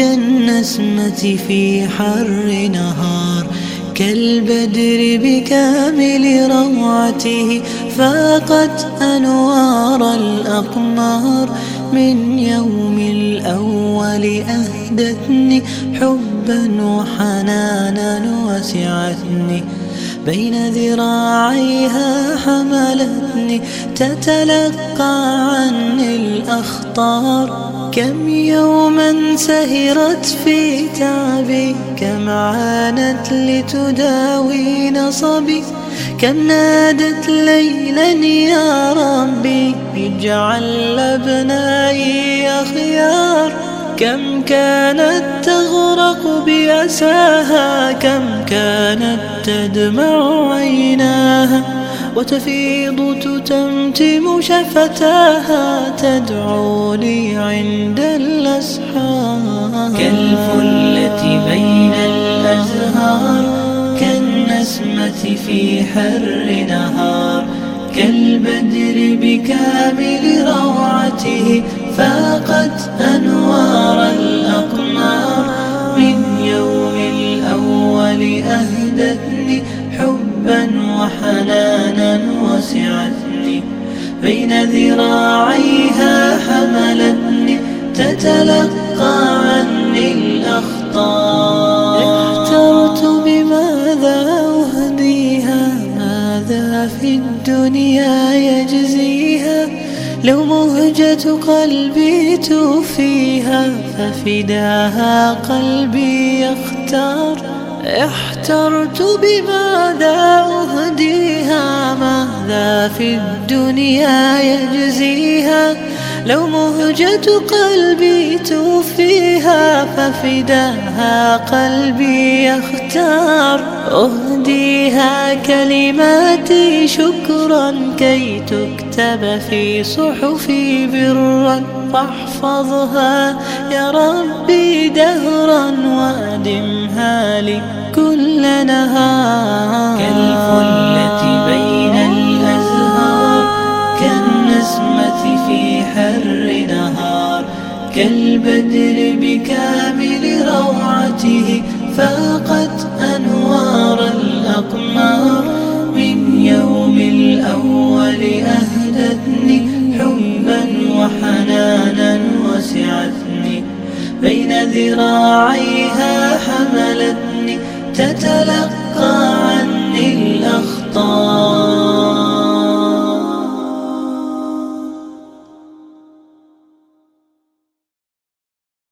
كالنسمة في حر نهار كالبدر بكامل روعته فاقت أنوار الأقمار. من يوم الأول أهدتني حبا وحنانا وسعتني بين ذراعيها حملتني تتلقى عني الأخطار. كم يوما سهرت في تعبي كم عانت لتداوي نصبي. كم نادت ليلا يا ربي اجعل أبنائي أخيار. كم كانت تغرق بأساها كم كانت تدمع عيناها. وتفيض تتمتم شفتاها تدعوني عند الأسحار كالفلة بين الأزهار كالنسمة في حر نهار كالبدر بكامل روعته فاقت أنوار الأقمار. وحنانا وسعتني بين ذراعيها حملتني تتلقى عني الأخطار احترت بماذا أهديها ماذا في الدنيا يجزيها؟ لو مهجة قلبي توفيها ففداها قلبي يختار. احترت بماذا أهديها ماذا في الدنيا يجزيها؟ لو مهجة قلبي توفيها ففداها قلبي يختار. أهديها كلماتي شكرا كي تكتب في صحفي برا. فاحفظها يا ربي دهرا وأدمها لي كل نهار. كالفلة بين الأزهار كالنسمة في حر نهار كالبدر بكامل روعته فاقت أنوار الأقمار. ذراعيها حملتني تتلقى عني الأخطار